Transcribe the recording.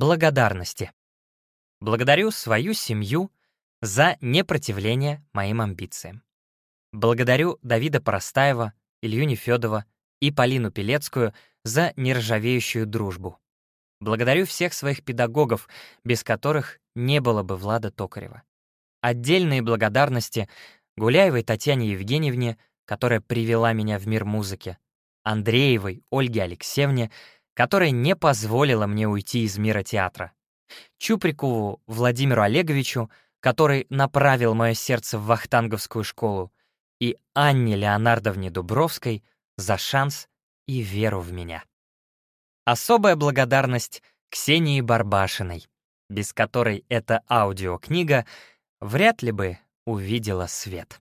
Благодарности. Благодарю свою семью за непротивление моим амбициям. Благодарю Давида Простаева, Илью Нефёдова и Полину Пелецкую за нержавеющую дружбу. Благодарю всех своих педагогов, без которых не было бы Влада Токарева. Отдельные благодарности Гуляевой Татьяне Евгеньевне, которая привела меня в мир музыки, Андреевой Ольге Алексеевне, которая не позволила мне уйти из мира театра, Чуприкову Владимиру Олеговичу, который направил мое сердце в Вахтанговскую школу, и Анне Леонардовне Дубровской за шанс и веру в меня. Особая благодарность Ксении Барбашиной, без которой эта аудиокнига вряд ли бы увидела свет.